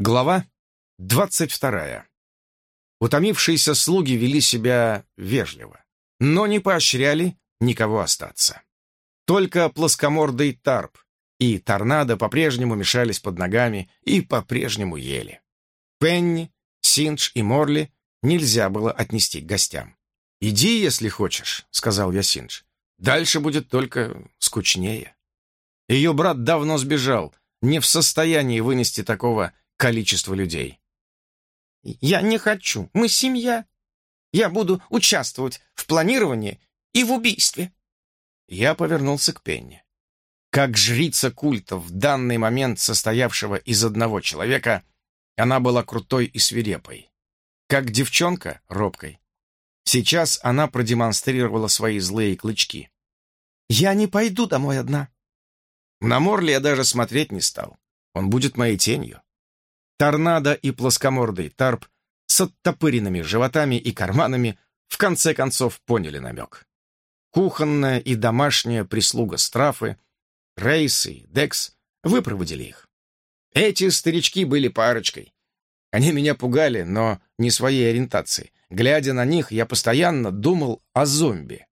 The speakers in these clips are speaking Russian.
Глава двадцать вторая. Утомившиеся слуги вели себя вежливо, но не поощряли никого остаться. Только плоскомордый тарп и торнадо по-прежнему мешались под ногами и по-прежнему ели. Пенни, Синдж и Морли нельзя было отнести к гостям. «Иди, если хочешь», — сказал я Синдж. «Дальше будет только скучнее». Ее брат давно сбежал, не в состоянии вынести такого количество людей. «Я не хочу. Мы семья. Я буду участвовать в планировании и в убийстве». Я повернулся к Пенни. Как жрица культа, в данный момент состоявшего из одного человека, она была крутой и свирепой. Как девчонка — робкой. Сейчас она продемонстрировала свои злые клычки. «Я не пойду домой одна». На Морли я даже смотреть не стал. Он будет моей тенью. Торнадо и плоскомордый тарп с оттопыренными животами и карманами в конце концов поняли намек. Кухонная и домашняя прислуга страфы, Рейс и Декс выпроводили их. Эти старички были парочкой. Они меня пугали, но не своей ориентацией. Глядя на них, я постоянно думал о зомби.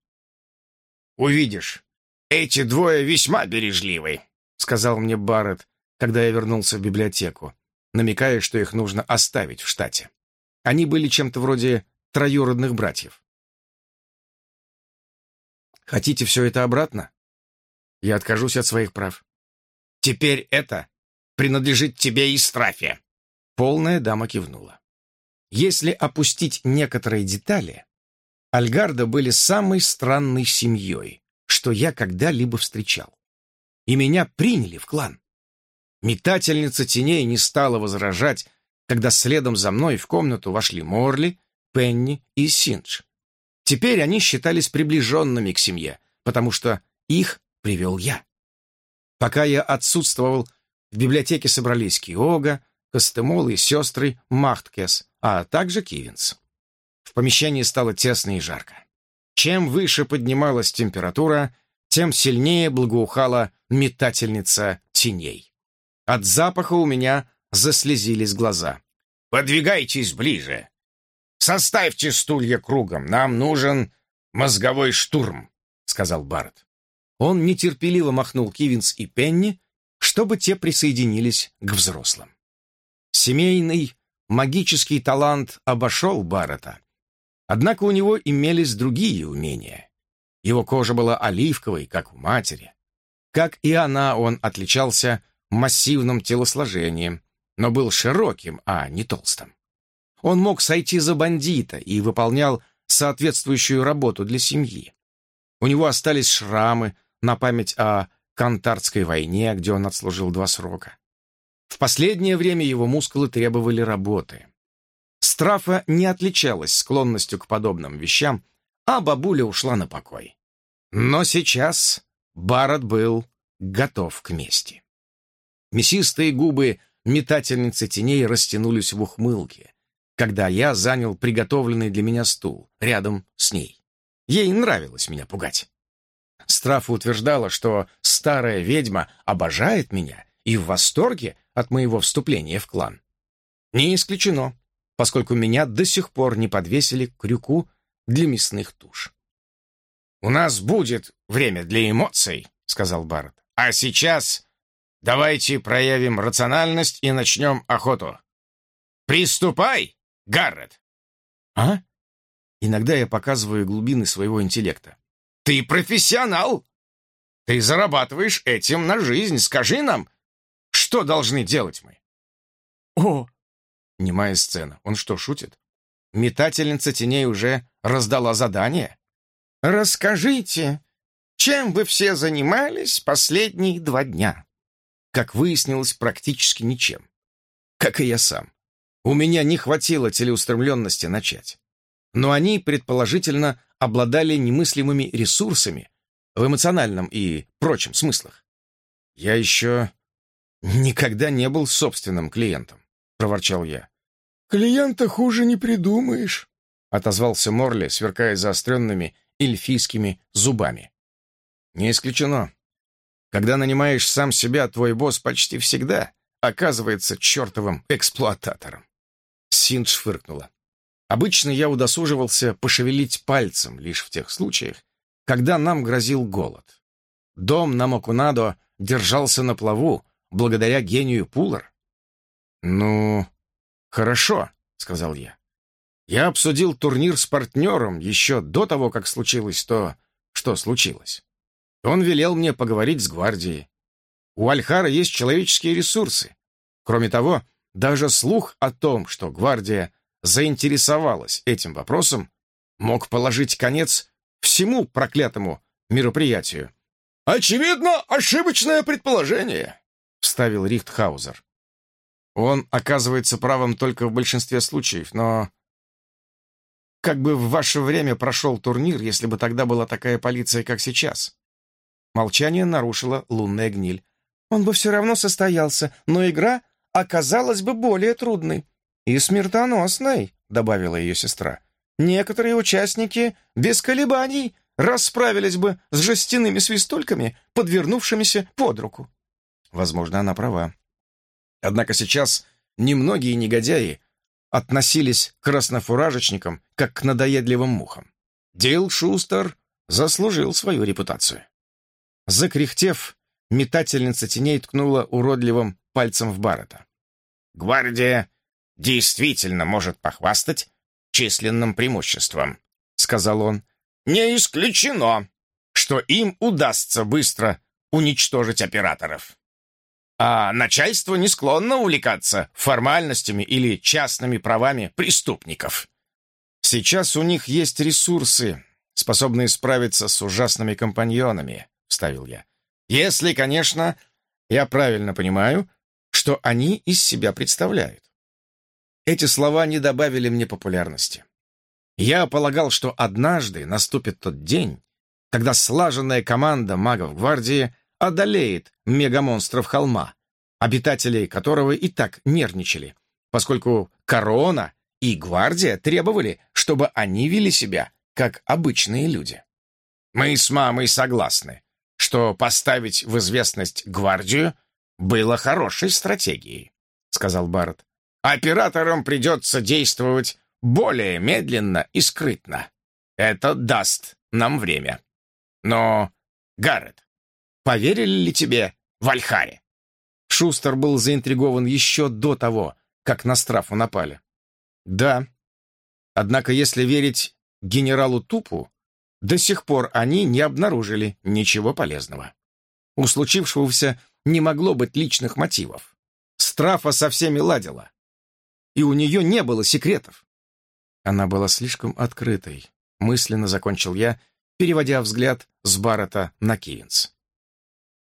«Увидишь, эти двое весьма бережливы», — сказал мне Барретт, когда я вернулся в библиотеку намекая, что их нужно оставить в штате. Они были чем-то вроде троюродных братьев. Хотите все это обратно? Я откажусь от своих прав. Теперь это принадлежит тебе и страфе. Полная дама кивнула. Если опустить некоторые детали, Альгарда были самой странной семьей, что я когда-либо встречал. И меня приняли в клан. Метательница теней не стала возражать, когда следом за мной в комнату вошли Морли, Пенни и Синдж. Теперь они считались приближенными к семье, потому что их привел я. Пока я отсутствовал, в библиотеке собрались Киога, Костемол и сестры Махткес, а также Кивинс. В помещении стало тесно и жарко. Чем выше поднималась температура, тем сильнее благоухала метательница теней. От запаха у меня заслезились глаза. «Подвигайтесь ближе. Составьте стулья кругом. Нам нужен мозговой штурм», — сказал Барретт. Он нетерпеливо махнул Кивинс и Пенни, чтобы те присоединились к взрослым. Семейный магический талант обошел Баррета. Однако у него имелись другие умения. Его кожа была оливковой, как у матери. Как и она, он отличался массивным телосложением, но был широким, а не толстым. Он мог сойти за бандита и выполнял соответствующую работу для семьи. У него остались шрамы на память о Кантарской войне, где он отслужил два срока. В последнее время его мускулы требовали работы. Страфа не отличалась склонностью к подобным вещам, а бабуля ушла на покой. Но сейчас Барретт был готов к мести. Мясистые губы метательницы теней растянулись в ухмылке, когда я занял приготовленный для меня стул рядом с ней. Ей нравилось меня пугать. Страфа утверждала, что старая ведьма обожает меня и в восторге от моего вступления в клан. Не исключено, поскольку меня до сих пор не подвесили к крюку для мясных туш. «У нас будет время для эмоций», — сказал Барретт. «А сейчас Давайте проявим рациональность и начнем охоту. Приступай, Гаррет!» «А?» Иногда я показываю глубины своего интеллекта. «Ты профессионал! Ты зарабатываешь этим на жизнь. Скажи нам, что должны делать мы?» «О!» Немая сцена. Он что, шутит? Метательница теней уже раздала задание? «Расскажите, чем вы все занимались последние два дня?» Как выяснилось, практически ничем. Как и я сам. У меня не хватило целеустремленности начать. Но они, предположительно, обладали немыслимыми ресурсами в эмоциональном и прочем смыслах. Я еще никогда не был собственным клиентом, проворчал я. «Клиента хуже не придумаешь», — отозвался Морли, сверкая заостренными эльфийскими зубами. «Не исключено. Когда нанимаешь сам себя, твой босс почти всегда оказывается чертовым эксплуататором. Синдж фыркнула. Обычно я удосуживался пошевелить пальцем лишь в тех случаях, когда нам грозил голод. Дом на Мокунадо держался на плаву благодаря гению Пулар. «Ну, хорошо», — сказал я. «Я обсудил турнир с партнером еще до того, как случилось то, что случилось. Он велел мне поговорить с гвардией. У Альхара есть человеческие ресурсы. Кроме того, даже слух о том, что гвардия заинтересовалась этим вопросом, мог положить конец всему проклятому мероприятию. «Очевидно, ошибочное предположение», — вставил Рихтхаузер. «Он оказывается правым только в большинстве случаев, но как бы в ваше время прошел турнир, если бы тогда была такая полиция, как сейчас?» Молчание нарушила лунная гниль. «Он бы все равно состоялся, но игра оказалась бы более трудной и смертоносной», — добавила ее сестра. «Некоторые участники без колебаний расправились бы с жестяными свистульками, подвернувшимися под руку». Возможно, она права. Однако сейчас немногие негодяи относились к краснофуражечникам, как к надоедливым мухам. Дил Шустер заслужил свою репутацию. Закряхтев, метательница теней ткнула уродливым пальцем в Баррета. «Гвардия действительно может похвастать численным преимуществом», — сказал он. «Не исключено, что им удастся быстро уничтожить операторов. А начальство не склонно увлекаться формальностями или частными правами преступников. Сейчас у них есть ресурсы, способные справиться с ужасными компаньонами», — вставил я. «Если, конечно, я правильно понимаю, что они из себя представляют. Эти слова не добавили мне популярности. Я полагал, что однажды наступит тот день, когда слаженная команда магов гвардии одолеет мегамонстров холма, обитателей которого и так нервничали, поскольку корона и гвардия требовали, чтобы они вели себя как обычные люди. Мы с мамой согласны, что поставить в известность гвардию было хорошей стратегией, сказал Барретт. Операторам придется действовать более медленно и скрытно. Это даст нам время. Но, Гаррет, поверили ли тебе в Альхаре? Шустер был заинтригован еще до того, как на страфу напали. Да. Однако, если верить генералу Тупу, до сих пор они не обнаружили ничего полезного. У случившегося не могло быть личных мотивов. Страфа со всеми ладила и у нее не было секретов. Она была слишком открытой, мысленно закончил я, переводя взгляд с Баррета на Киенс.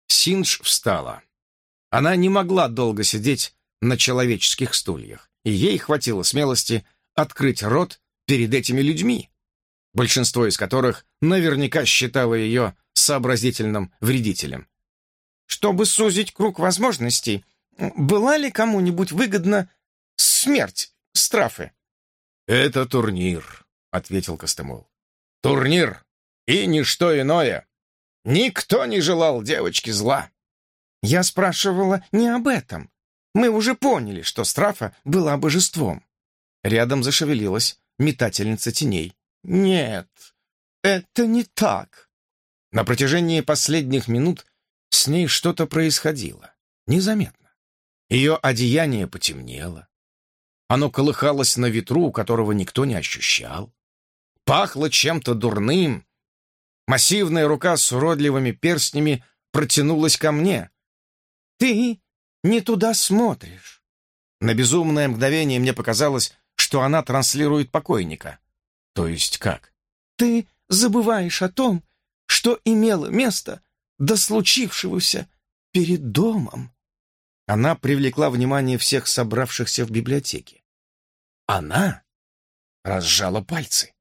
Синдж встала. Она не могла долго сидеть на человеческих стульях, и ей хватило смелости открыть рот перед этими людьми, большинство из которых наверняка считало ее сообразительным вредителем. Чтобы сузить круг возможностей, была ли кому-нибудь выгодна смерть Страфы?» «Это турнир», — ответил Костемол. «Турнир и ничто иное. Никто не желал девочке зла». «Я спрашивала не об этом. Мы уже поняли, что Страфа была божеством». Рядом зашевелилась метательница теней. «Нет, это не так». На протяжении последних минут с ней что-то происходило. Незаметно. Ее одеяние потемнело. Оно колыхалось на ветру, которого никто не ощущал. Пахло чем-то дурным. Массивная рука с уродливыми перстнями протянулась ко мне. «Ты не туда смотришь». На безумное мгновение мне показалось, что она транслирует покойника. То есть как? «Ты забываешь о том, что имело место до случившегося перед домом». Она привлекла внимание всех собравшихся в библиотеке. Она разжала пальцы.